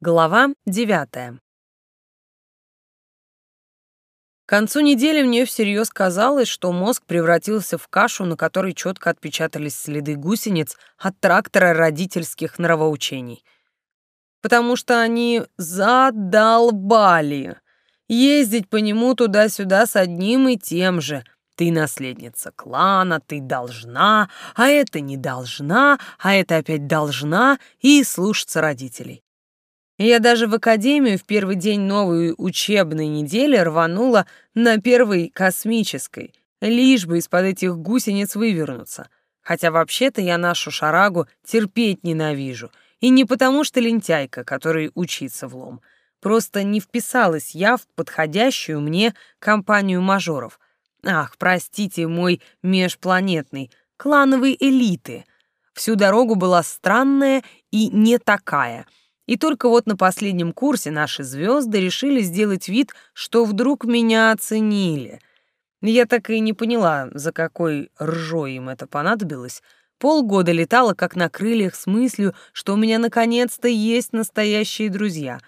Глава девятая. К концу недели мне всерьез казалось, что мозг превратился в кашу, на которой четко отпечатались следы гусениц от трактора родительских нравоучений. Потому что они задолбали. Ездить по нему туда-сюда с одним и тем же. Ты наследница клана, ты должна, а это не должна, а это опять должна, и слушаться родителей. Я даже в академию в первый день новой учебной недели рванула на первой космической, лишь бы из-под этих гусениц вывернуться. Хотя вообще-то я нашу шарагу терпеть ненавижу. И не потому что лентяйка, который учится в лом. Просто не вписалась я в подходящую мне компанию мажоров. Ах, простите, мой межпланетный, клановой элиты. Всю дорогу была странная и не такая — и только вот на последнем курсе наши звезды решили сделать вид, что вдруг меня оценили. Я так и не поняла, за какой ржой им это понадобилось. Полгода летала как на крыльях с мыслью, что у меня наконец-то есть настоящие друзья.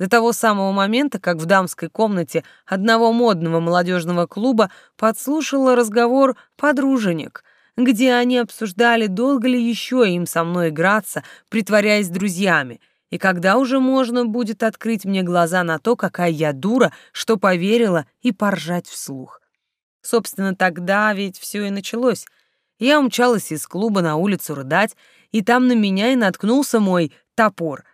До того самого момента, как в дамской комнате одного модного молодежного клуба подслушала разговор подруженек, где они обсуждали, долго ли еще им со мной играться, притворяясь друзьями — и когда уже можно будет открыть мне глаза на то, какая я дура, что поверила, и поржать вслух? Собственно, тогда ведь все и началось. Я умчалась из клуба на улицу рыдать, и там на меня и наткнулся мой топор.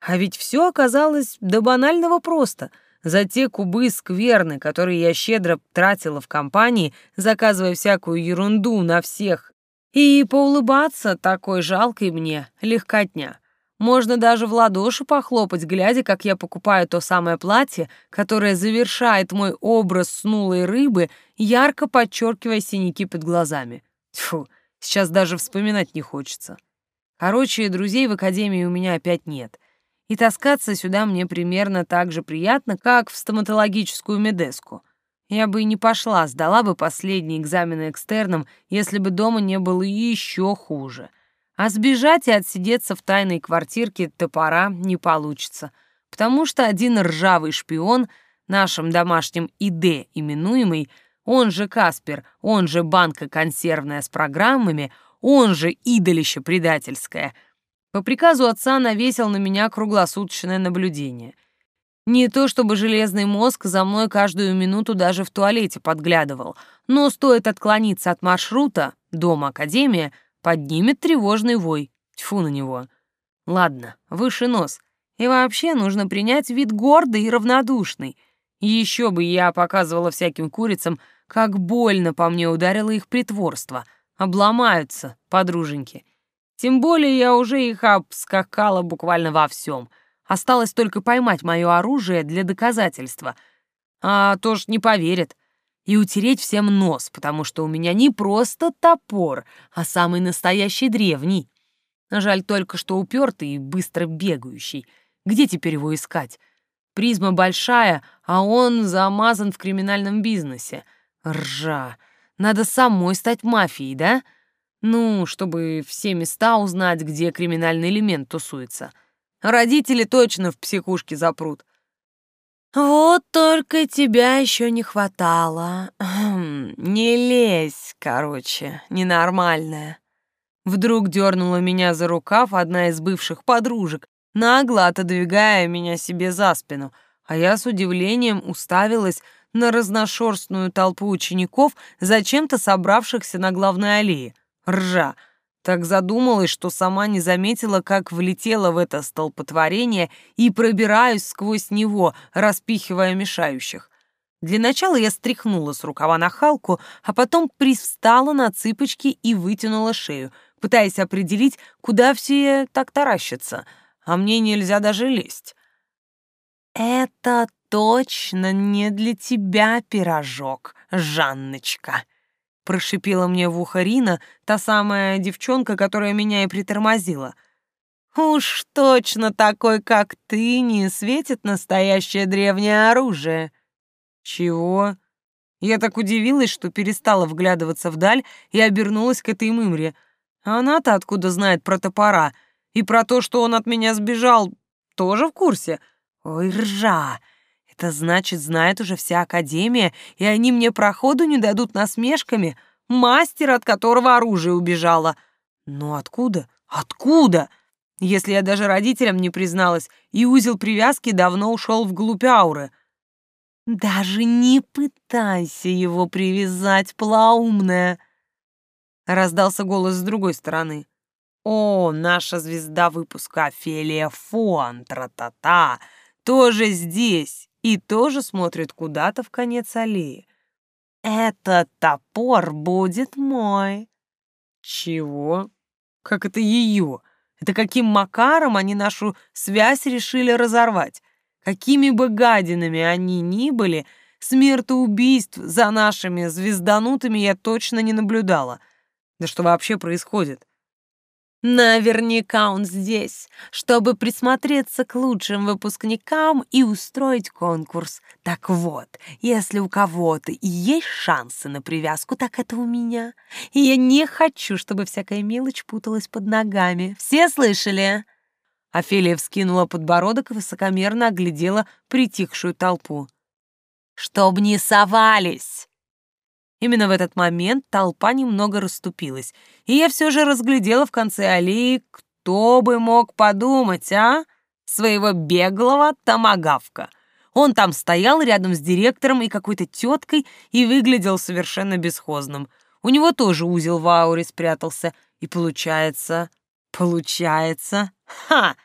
А ведь все оказалось до банального просто. За те кубы скверны, которые я щедро тратила в компании, заказывая всякую ерунду на всех, и поулыбаться такой жалкой мне легкотня. Можно даже в ладоши похлопать, глядя, как я покупаю то самое платье, которое завершает мой образ снулой рыбы, ярко подчеркивая синяки под глазами. Тьфу, сейчас даже вспоминать не хочется. Короче, друзей в академии у меня опять нет. И таскаться сюда мне примерно так же приятно, как в стоматологическую медеску. Я бы и не пошла, сдала бы последний экзамен экстерном, если бы дома не было еще хуже. А сбежать и отсидеться в тайной квартирке топора не получится, потому что один ржавый шпион, нашим домашним ИД именуемый, он же Каспер, он же банка консервная с программами, он же идолище предательское, по приказу отца навесил на меня круглосуточное наблюдение. Не то чтобы железный мозг за мной каждую минуту даже в туалете подглядывал, но стоит отклониться от маршрута, дома Академия — поднимет тревожный вой. Тьфу на него. Ладно, выше нос. И вообще нужно принять вид гордый и равнодушный. Еще бы я показывала всяким курицам, как больно по мне ударило их притворство. Обломаются, подруженьки. Тем более я уже их обскакала буквально во всем. Осталось только поймать мое оружие для доказательства. А то ж не поверят и утереть всем нос, потому что у меня не просто топор, а самый настоящий древний. Жаль только, что упертый и быстро бегающий. Где теперь его искать? Призма большая, а он замазан в криминальном бизнесе. Ржа. Надо самой стать мафией, да? Ну, чтобы все места узнать, где криминальный элемент тусуется. Родители точно в психушке запрут. «Вот только тебя еще не хватало. Не лезь, короче, ненормальная». Вдруг дернула меня за рукав одна из бывших подружек, нагло отодвигая меня себе за спину, а я с удивлением уставилась на разношерстную толпу учеников, зачем-то собравшихся на главной аллее. Ржа. Так задумалась, что сама не заметила, как влетела в это столпотворение и пробираюсь сквозь него, распихивая мешающих. Для начала я стряхнула с рукава нахалку, а потом привстала на цыпочки и вытянула шею, пытаясь определить, куда все так таращатся, а мне нельзя даже лезть. «Это точно не для тебя пирожок, Жанночка», прошипела мне в ухо Рина, та самая девчонка, которая меня и притормозила. «Уж точно такой, как ты, не светит настоящее древнее оружие». «Чего?» Я так удивилась, что перестала вглядываться вдаль и обернулась к этой мымре. Она-то откуда знает про топора и про то, что он от меня сбежал, тоже в курсе? Ой, ржа! Это значит, знает уже вся Академия, и они мне проходу не дадут насмешками. Мастер, от которого оружие убежало. Но откуда? Откуда? Если я даже родителям не призналась, и узел привязки давно ушел вглубь ауры. Даже не пытайся его привязать, плаумная. Раздался голос с другой стороны. О, наша звезда выпуска Офелия Фон, тра-та-та, тоже здесь и тоже смотрит куда-то в конец аллеи. Этот топор будет мой. Чего? Как это ее? Это каким макаром они нашу связь решили разорвать? Какими бы гадинами они ни были, смертоубийств за нашими звезданутыми я точно не наблюдала. Да что вообще происходит? Наверняка он здесь, чтобы присмотреться к лучшим выпускникам и устроить конкурс. Так вот, если у кого-то есть шансы на привязку, так это у меня. И я не хочу, чтобы всякая мелочь путалась под ногами. Все слышали?» Офелия вскинула подбородок и высокомерно оглядела притихшую толпу. «Чтоб не совались!» Именно в этот момент толпа немного расступилась, и я все же разглядела в конце аллеи, кто бы мог подумать, а? Своего беглого томагавка. Он там стоял рядом с директором и какой-то теткой и выглядел совершенно бесхозным. У него тоже узел в ауре спрятался. И получается... Получается... Ха!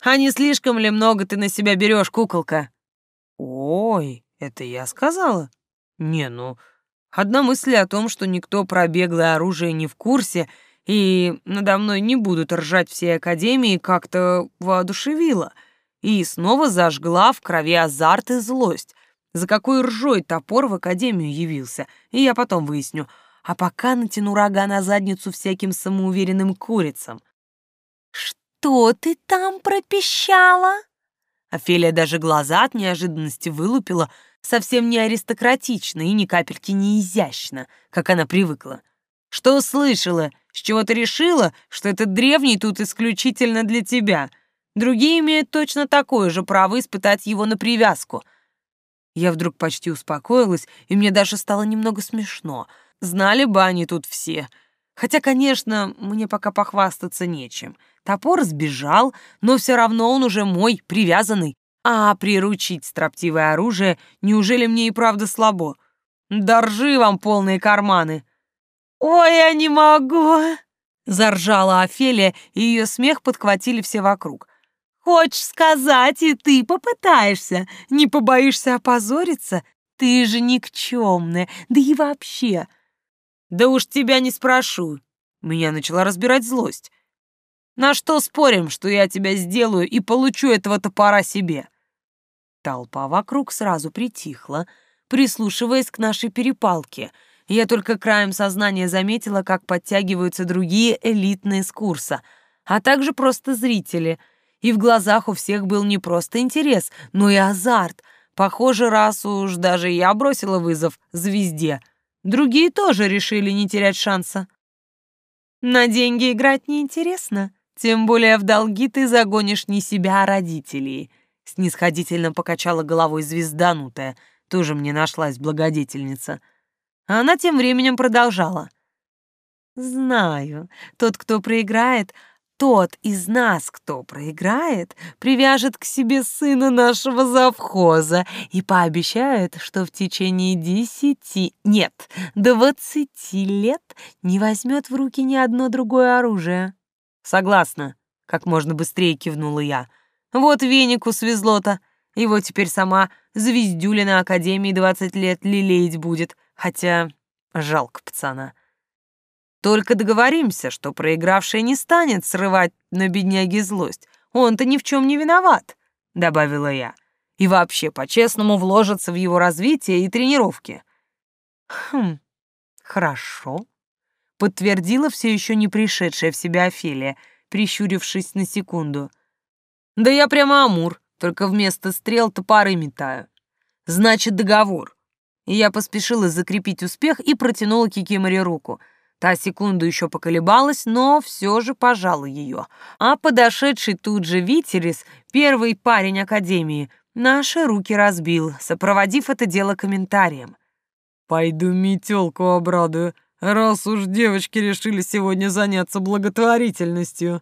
А не слишком ли много ты на себя берешь, куколка? Ой, это я сказала? Не, ну, одна мысль о том, что никто про беглое оружие не в курсе, и надо мной не будут ржать всей Академии, как-то воодушевила. И снова зажгла в крови азарт и злость. За какой ржой топор в Академию явился, и я потом выясню. А пока натяну рога на задницу всяким самоуверенным курицам. «Что ты там пропищала?» Офелия даже глаза от неожиданности вылупила, совсем не аристократично и ни капельки не изящно, как она привыкла. Что услышала? С чего ты решила, что этот древний тут исключительно для тебя? Другие имеют точно такое же право испытать его на привязку. Я вдруг почти успокоилась, и мне даже стало немного смешно. Знали бы они тут все. Хотя, конечно, мне пока похвастаться нечем. Топор сбежал, но все равно он уже мой, привязанный. А приручить строптивое оружие неужели мне и правда слабо? Доржи вам полные карманы. Ой, я не могу, заржала Офелия, и ее смех подхватили все вокруг. Хочешь сказать, и ты попытаешься? Не побоишься опозориться? Ты же никчемная, да и вообще. Да уж тебя не спрошу. Меня начала разбирать злость. На что спорим, что я тебя сделаю и получу этого топора себе? Толпа вокруг сразу притихла, прислушиваясь к нашей перепалке. Я только краем сознания заметила, как подтягиваются другие элитные с курса, а также просто зрители. И в глазах у всех был не просто интерес, но и азарт. Похоже, раз уж даже я бросила вызов звезде, другие тоже решили не терять шанса. На деньги играть неинтересно, тем более в долги ты загонишь не себя, а родителей — снисходительно покачала головой звезданутая, тоже мне нашлась благодетельница. А она тем временем продолжала. «Знаю, тот, кто проиграет, тот из нас, кто проиграет, привяжет к себе сына нашего завхоза и пообещает, что в течение десяти, нет, двадцати лет не возьмет в руки ни одно другое оружие». «Согласна», — как можно быстрее кивнула я, — вот венику свезло-то. Его теперь сама звездюля на Академии двадцать лет лелеять будет. Хотя жалко пацана. Только договоримся, что проигравший не станет срывать на бедняге злость. Он-то ни в чем не виноват, — добавила я. И вообще, по-честному, вложится в его развитие и тренировки. Хм, хорошо, — подтвердила все еще не пришедшая в себя Офелия, прищурившись на секунду. Да я прямо Амур, только вместо стрел топоры метаю. Значит, договор. И я поспешила закрепить успех и протянула Кикиморе руку. Та секунду еще поколебалась, но все же пожала ее. А подошедший тут же Витерис, первый парень Академии, наши руки разбил, сопроводив это дело комментарием. «Пойду метелку обрадую, раз уж девочки решили сегодня заняться благотворительностью».